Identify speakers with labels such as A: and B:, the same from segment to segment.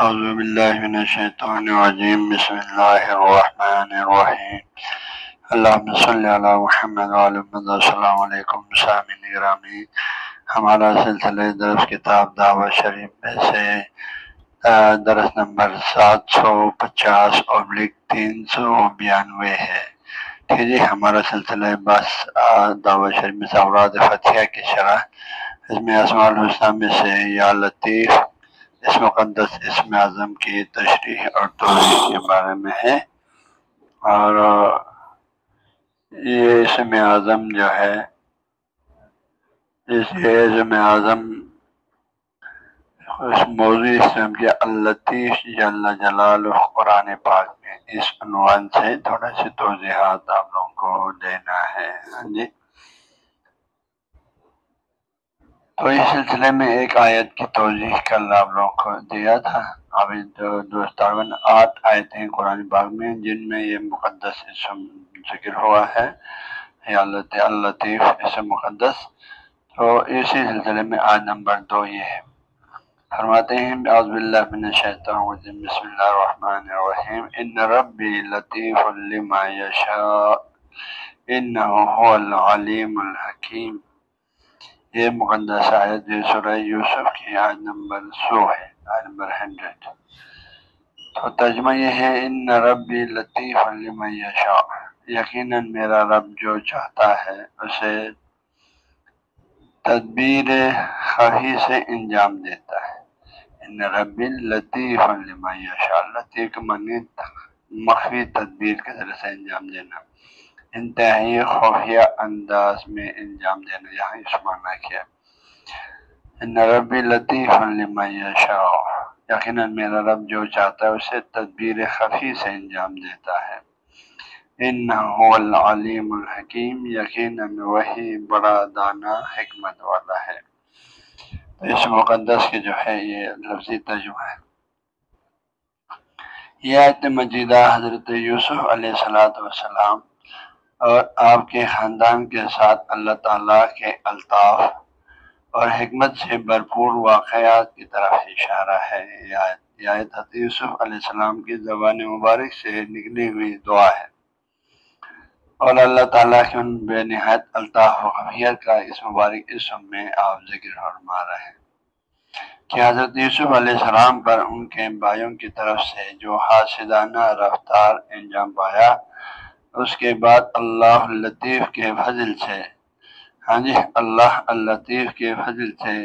A: اعوذ باللہ من الشیطان الرجیم بسم اللہ الرحمن الرحیم اللہم صلی علی محمد محمد. السلام علیکم سامین گرامی ہمارا سلسلہ درس کتاب دعوت شریف میں سے درس نمبر سات سو پچاس ابلک تین سو بیانوے ہے۔ ٹھیک جی ہمارا سلسلہ بس دعوت شریف میں سورات فتح کی شرح۔ اس میں اسماع الحسنہ میں سے یا لطیف اس مقدس اسم اعظم کی تشریح اور توضیح کے بارے میں ہے۔ اور یہ اسم اعظم جو ہے، اس اسم اعظم اس موضوع اسم کے الطیف جل جلال قرآن پاک میں اس عنوان سے تھوڑا سی توضیحات آپ لوگوں کو دینا ہے۔ ہاں جی۔ تو اس سلسلے میں ایک آیت کی توضیح کل آپ لوگوں کو دیا تھا۔ ابھی دوستاون آٹھ آیتیں قرآن باغ میں جن میں یہ مقدس اسم ذکر ہوا ہے۔ یا الطیف اسم مقدس۔ تو اسی سلسلے میں آج نمبر دو یہ ہے۔ فرماتے ہیں بسم اللہ الرحمن الرحیم۔ ان ربی لطیف لما یشاء انه هو العلیم الحکیم۔ یہ مقدس آیت جو سورہ یوسف کی آیت نمبر سو ہے، آیت نمبر ہنڈریڈ۔ تو ترجمہ یہ ہے، ان ربی لطیف یشاء یقیناً میرا رب جو چاہتا ہے، اسے تدبیر خفی سے انجام دیتا ہے۔ ان ربی لطیف یشاء لطیف منی مخفی تدبیر کے ذریعے سے انجام دینا۔ انتہائی خفیہ انداز میں انجام دینا یہاں اس معنی کیا ربی لطیف شاہ یقیناً میرا رب جو چاہتا ہے اسے تدبیر خفی سے انجام دیتا ہے۔ ان العلیم الحکیم۔ یقیناً وہی بڑا دانا حکمت والا ہے۔ اس مقدس کے جو ہے یہ لفظی ترجمہ ہے۔ یہ آیت مجیدہ حضرت یوسف علیہ السلاۃ والسلام اور آپ کے خاندان کے ساتھ اللہ تعالیٰ کے الطاف اور حکمت سے بھرپور واقعات کی طرف اشارہ ہے۔ یوسف علیہ السلام کی زبان مبارک سے نکلی ہوئی دعا ہے۔ اور اللہ تعالیٰ کے ان بے نہایت الطاف و حمیت کا اس مبارک اسم میں آپ ذکر فرما رہے ہیں۔ کہ حضرت یوسف علیہ السلام پر ان کے بھائیوں کی طرف سے جو حاصدانہ رفتار انجام پایا اس کے بعد اللہ لطیف کے فضل سے۔ ہاں جی اللہ الطیف کے فضل سے۔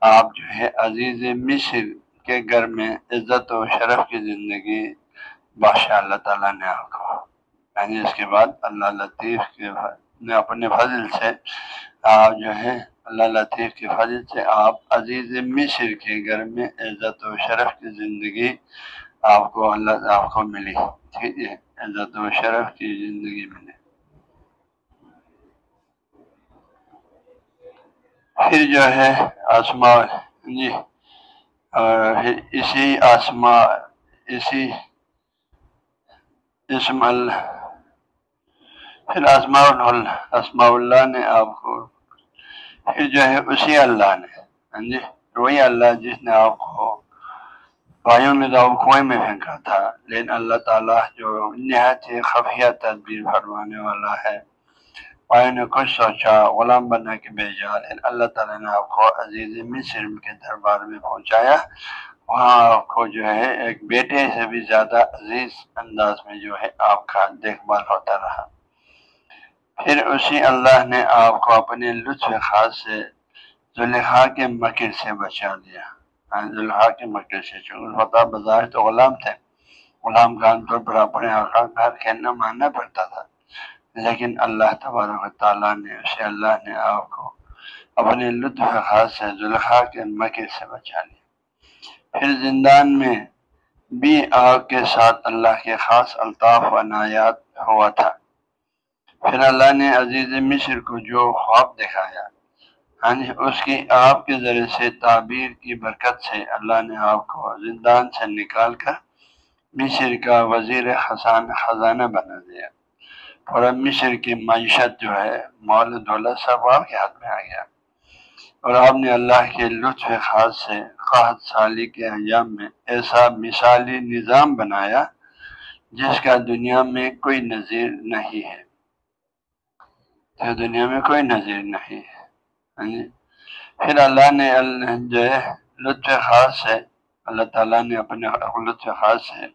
A: آپ جو ہے عزیز مصر کے گھر میں عزت و شرف کی زندگی بادشاہ اللہ تعالیٰ نے آپ کو۔ ہاں جی اس کے بعد اللہ لطیف کے نے اپنے فضل سے آپ جو ہے اللہ لطیف کے فضل سے آپ عزیز مصر کے گھر میں عزت و شرف کی زندگی آپ کو اللہ آپ کو ملی ٹھیک ہے۔ عزت و شرف کی زندگی ملے۔ پھر جو ہے آسما جی اسی آسما اسی اسم اللہ پھر آسما اسما اللہ نے آپ کو، پھر جو ہے اسی اللہ نے ہاں جی وہی اللہ جس نے آپ کو بھائیوں نے تو کنویں میں پھینکا تھا لیکن اللہ تعالیٰ جو نہایت ہی خفیہ تدبیر فرمانے والا ہے۔ بھائیوں نے کچھ سوچا، غلام بنا کے بھیجا لیکن اللہ تعالیٰ نے آپ کو عزیز مصر کے دربار میں پہنچایا۔ وہاں آپ کو جو ہے، ایک بیٹے سے بھی زیادہ عزیز انداز میں جو ہے، آپ کا دیکھ بھال ہوتا رہا۔ پھر اسی اللہ نے آپ کو اپنے لطف خاص سے زلیخا کے مکر سے بچا دیا کے مکے سے ہوتا بظاہر تو غلام تھے، غلام خان پر پر اپنے آقا کا کہنا ماننا پڑتا تھا۔ لیکن اللہ تبارک تعالیٰ نے اسے اللہ نے آپ کو اپنے لطف خاص سے ذوالخا کے مکے سے بچا لیا۔ پھر زندان میں بھی آگ کے ساتھ اللہ کے خاص الطاف و عنایات ہوا تھا۔ پھر اللہ نے عزیز مصر کو جو خواب دکھایا۔ ہاں جی اس کی آپ کے ذریعے سے تعبیر کی برکت سے اللہ نے آپ کو زندان سے نکال کر مصر کا وزیر خزان خزانہ بنا دیا۔ اور اب مصر کی معیشت جو ہے مول دولت سب آپ کے ہاتھ میں آ گیا۔ اور آپ نے اللہ کے لطف خاص سے قحط سالی کے ایام میں ایسا مثالی نظام بنایا جس کا دنیا میں کوئی نظیر نہیں ہے۔ دنیا میں کوئی نظیر نہیں ہے۔ پھر اللہ نے جو ہے، لطف خاص ہے۔ اللہ تعالیٰ نے اپنے لطف خاص ہے۔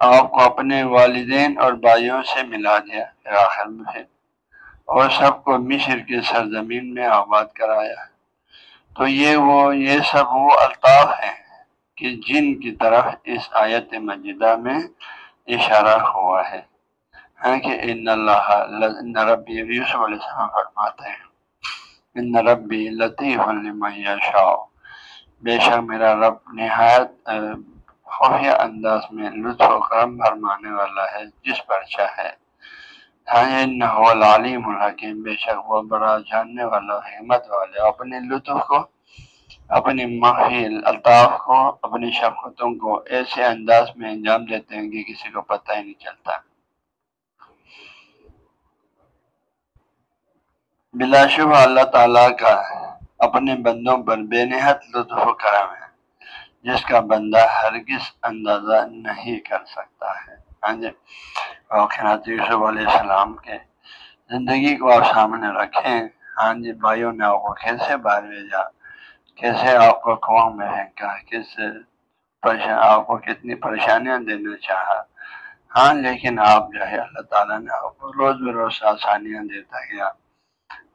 A: آپ کو اپنے والدین اور بھائیوں سے ملا دیا پھر آخر میں اور سب کو مصر کے سرزمین میں آباد کرایا۔ تو یہ وہ یہ سب وہ الطاف ہیں کہ جن کی طرف اس آیت مجدہ میں اشارہ ہوا ہے۔ ہاں کہ ان اللہ ربی یوسف علیہ السلام فرماتے ہیں۔ ان ربی لطیف شاء بے شک میرا رب نہایت خفیہ انداز میں لطف و کرم فرمانے والا ہے، جس پر چاہے۔ ہاں العلیم الحکیم۔ بے شک وہ بڑا جاننے والا، حکمت والے۔ اپنے لطف کو، اپنی محفل الطاف کو، اپنی شفقتوں کو ایسے انداز میں انجام دیتے ہیں کہ کسی کو پتہ ہی نہیں چلتا۔ بلا شبہ اللہ تعالیٰ کا اپنے بندوں پر بے نہت لطف و کرم ہے۔ جس کا بندہ ہرگز اندازہ نہیں کر سکتا ہے۔ ہاں جی۔ یوسف علیہ السلام کے زندگی کو آپ سامنے رکھیں۔ ہاں جی بھائیوں نے آپ کو کیسے باہر بھیجا؟ کیسے آپ کو قوم میں پھینکا؟ کس آپ کو کتنی پریشانیاں دینا چاہا؟ ہاں لیکن آپ جو ہے، اللہ تعالیٰ نے آپ کو روز بروز آسانیاں دیتا گیا۔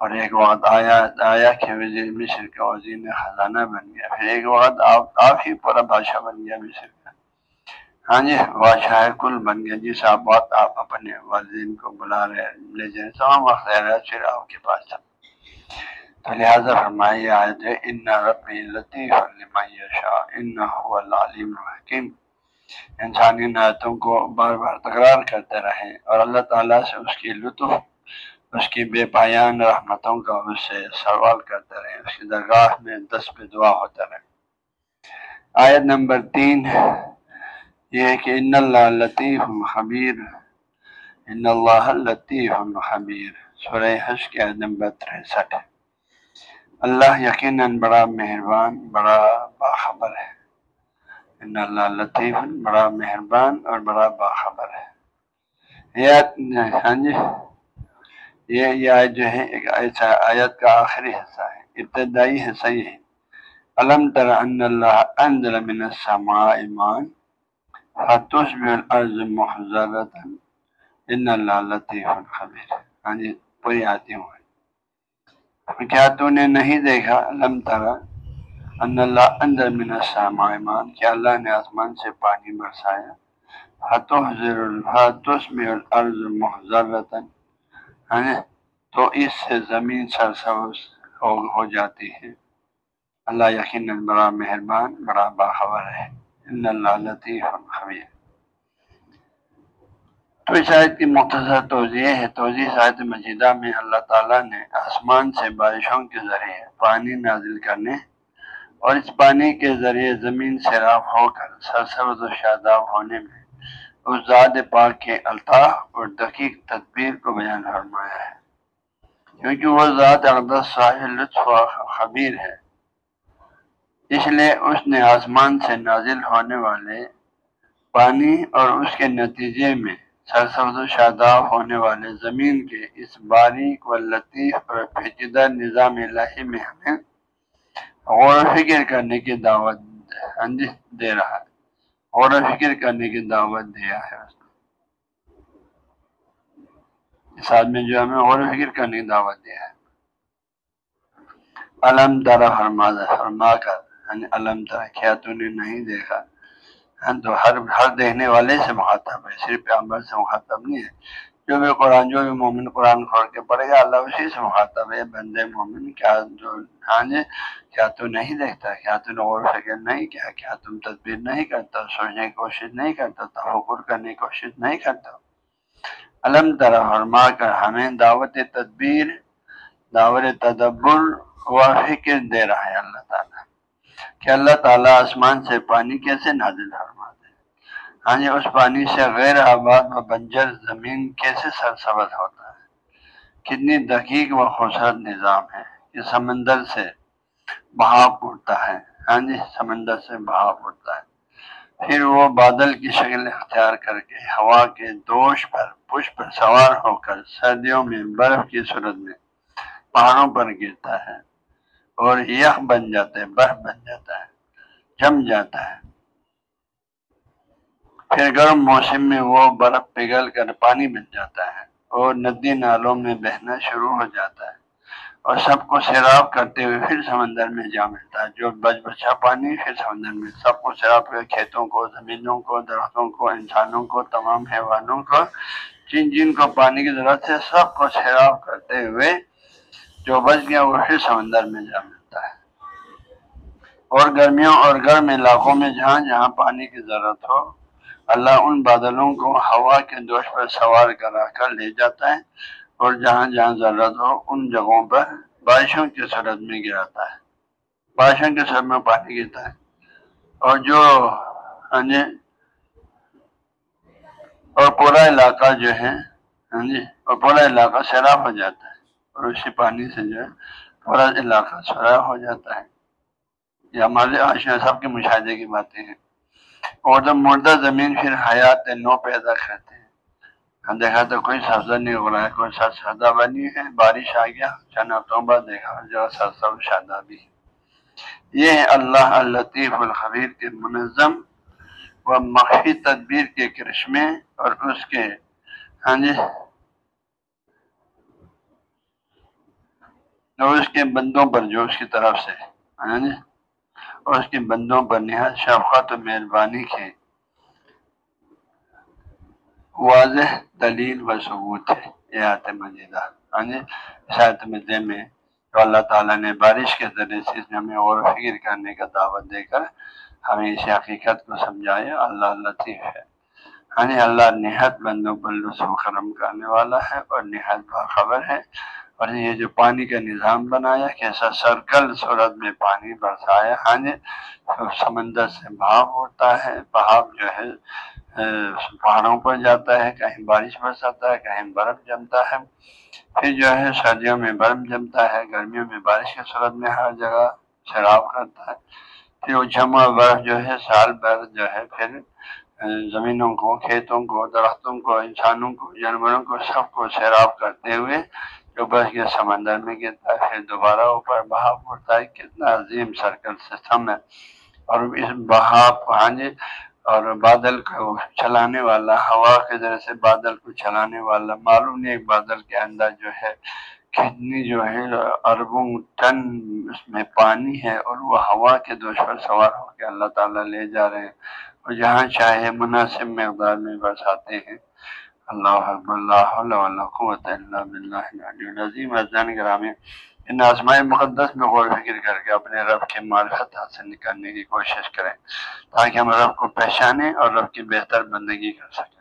A: اور ایک وقت آیا آیا کہ وزیر مصر کا وزیر خزانہ بن گیا۔ پھر ایک وقت آپ آپ ہی پورا بادشاہ بن گیا مصر کا۔ ہاں جی بادشاہ کل بن گیا۔ جی جس آپ بات آپ اپنے والدین کو بلا رہے لے جائیں۔ تمام وقت پھر آپ کے پاس تھا تو لہٰذا فرمائیے آئے تھے ان ربی لطیف شاہ ان العلیم الحکیم۔ انسانی نعتوں کو بار بار تکرار کرتے رہیں اور اللہ تعالیٰ سے اس کی لطف اس کی بے پایان رحمتوں کا اس سے سوال کرتے رہے اس کی درگاہ میں دس پہ دعا ہوتا رہے آیت نمبر تین یہ کہ ان اللہ لطیف خبیر، ان اللہ لطیف خبیر۔ سورہ حج کے آیت نمبر تریسٹھ اللہ یقیناً بڑا مہربان، بڑا باخبر ہے۔ ان اللہ لطیف، بڑا مہربان اور بڑا باخبر ہے۔ ہاں جی۔ یہ یہ آیت جو ہے، ایک ایسا آیت کا آخری حصہ ہے، ابتدائی حصہ یہ ہے۔ علم تر ان اللہ انزل من السماء ایمان فتشبه الارض محضرتا ان اللہ لطیف خبیر ہاں جی پوری آتی ہوں کیا تو نے نہیں دیکھا؟ علم تر ان اللہ انزل من السماء ایمان کہ اللہ نے آسمان سے پانی برسایا۔ فتحذر فتشبه الارض محضرتا تو اس سے زمین سرسبز ہو جاتی ہے۔ اللہ یقین بڑا مہربان، بڑا باخبر ہے۔ اللہ لطیف خبیر۔ تو اس آیت کی مختصر توضیع ہے۔ توضیع شاید مجیدہ میں اللہ تعالیٰ نے آسمان سے بارشوں کے ذریعے پانی نازل کرنے اور اس پانی کے ذریعے زمین سیراب ہو کر سرسبز و شاداب ہونے میں اس ذات پاک کے الطاف اور دقیق تدبیر کو بیان فرمایا ہے۔ کیونکہ وہ ذات اقدس صاحب لطف و خبیر ہے۔ اس لیے اس نے آسمان سے نازل ہونے والے پانی اور اس کے نتیجے میں سرسبز و شاداب ہونے والے زمین کے اس باریک و لطیف اور پیچیدہ نظام الہی میں ہمیں غور و فکر کرنے کی دعوت دے رہا ہے۔ غور و فکر کرنے کی دعوت دیا ہے۔ اس آدمی جو ہمیں غور و فکر کرنے کی دعوت دیا ہے۔ علم درا فرما فرما کر یعنی علم طرح کیا تو نے نہیں دیکھا۔ ہاں، تو ہر ہر دیکھنے والے سے مخاطب ہے، صرف عمر سے مخاطب نہیں ہے۔ جو بھی قرآن جو بھی مومن قرآن کھول کے پڑھے گا اللہ اسی سے مخاطب ہے بندے مومن، کیا جو ہاں جی کیا تو نہیں دیکھتا، کیا تو غور فکر نہیں کیا کیا تم تدبیر نہیں کرتا، سوچنے کی کوشش نہیں کرتا تفکر کرنے کی کوشش نہیں کرتا علم طرح فرما کر ہمیں دعوت تدبیر، دعوت تدبر و فکر دے رہا ہے اللہ تعالیٰ، کہ اللہ تعالیٰ آسمان سے پانی کیسے نازل فرما ہاں جی اس پانی سے غیر آباد و بنجر زمین کیسے سرسبز ہوتا ہے؟ کتنی دقیق و خوبصورت نظام ہے۔ کہ سمندر سے بہاؤ اٹھتا ہے۔ ہاں جی سمندر سے بہاؤ اٹھتا ہے۔ پھر وہ بادل کی شکل اختیار کر کے ہوا کے دوش پر پش پر سوار ہو کر سردیوں میں برف کی صورت میں پہاڑوں پر گرتا ہے اور یخ بن جاتا ہے برف بن جاتا ہے، جم جاتا ہے۔ پھر گرم موسم میں وہ برف پگھل کر پانی بن جاتا ہے اور ندی نالوں میں بہنا شروع ہو جاتا ہے اور سب کو سیراب کرتے ہوئے پھر سمندر میں جا ملتا ہے۔ جو بچ بچا پانی پھر سمندر میں۔ سب کو سیراب کر کھیتوں کو، زمینوں کو، درختوں کو، انسانوں کو، تمام حیوانوں کو۔ جن جن کو پانی کی ضرورت ہے، سب کو سیراب کرتے ہوئے جو بچ گیا، وہ پھر سمندر میں جا ملتا ہے۔ اور گرمیوں اور گرم علاقوں میں جہاں جہاں پانی کی ضرورت ہو اللہ ان بادلوں کو ہوا کے دوش پر سوار کرا کر لے جاتا ہے اور جہاں جہاں ضرورت ہو ان جگہوں پر بارشوں کی صورت میں گراتا ہے۔ بارشوں کی صورت میں پانی گرتا ہے۔ اور جو ہاں جی اور پورا علاقہ جو ہے ہاں جی اور پورا علاقہ سیراب ہو جاتا ہے۔ اور اسی پانی سے جو ہے، پورا علاقہ سیراب ہو جاتا ہے۔ یہ ہمارے آشنا سب کے مشاہدے کی باتیں ہیں۔ اور جب مردہ زمین پھر حیات نو پیدا کرتے ہیں۔ ہم دیکھا تو کوئی سبزہ نہیں ہو رہا ہے، کوئی سر سادہ بنی ہے۔ بارش آ گیا چند ہفتوں بعد دیکھا، جو سر سب شادہ بھی۔ یہ ہے اللہ الطیف الخبیر کے منظم و مخفی تدبیر کے کرشمے اور اس کے ہاں جی اور اس کے بندوں پر جو اس کی طرف سے ہاں جی۔ اور اس کے بندوں پر نہایت شفقت و مہربانی کے واضح دلیل و ثبوت ہے۔ یہ آیت مجیدہ ہاں جی اس آیت مجیدہ میں تو اللہ تعالیٰ نے بارش کے ذریعے سے ہمیں غور و فکر کرنے کا دعوت دے کر ہمیں اس حقیقت کو سمجھایا، اللہ لطیف ہے۔ ہاں جی اللہ نہایت بندوں پر لطف و کرم کرنے والا ہے اور نہایت باخبر ہے۔ اور یہ جو پانی کا نظام بنایا، کیسا سرکل صورت میں پانی برسایا ہاں جی سمندر سے بھاپ ہوتا ہے بھاپ جو ہے پہاڑوں پر جاتا ہے، کہیں بارش برساتا ہے، کہیں برف جمتا ہے، پھر جو ہے سردیوں میں برف جمتا ہے، گرمیوں میں بارش کی صورت میں ہر جگہ شراب کرتا ہے، پھر وہ جمع برف جو ہے، سال بھر جو ہے، پھر زمینوں کو، کھیتوں کو، درختوں کو، انسانوں کو، جانوروں کو، سب کو سیراب کرتے ہوئے جو بس کے سمندر میں گرتا ہے پھر دوبارہ اوپر بہاپ اٹھتا ہے، کتنا عظیم سرکل سسٹم ہے۔ اور اس بہاپ ہاں جی اور بادل کو چلانے والا، ہوا کے ذریعے سے بادل کو چلانے والا، معلوم نہیں ایک بادل کے اندر جو ہے کتنی جو ہے اربوں ٹن اس میں پانی ہے اور وہ ہوا کے دوش پر سوار ہو کے اللہ تعالیٰ لے جا رہے ہیں۔ اور جہاں چاہے مناسب مقدار میں برساتے ہیں۔ اللہ اللہ اللہ بلّہ ازان گرامی، ان آزمائے مقدس میں غور فکر کر کے اپنے رب کے معرفت حاصل کرنے کی کوشش کریں تاکہ ہم رب کو پہچانیں اور رب کی بہتر بندگی کر سکیں۔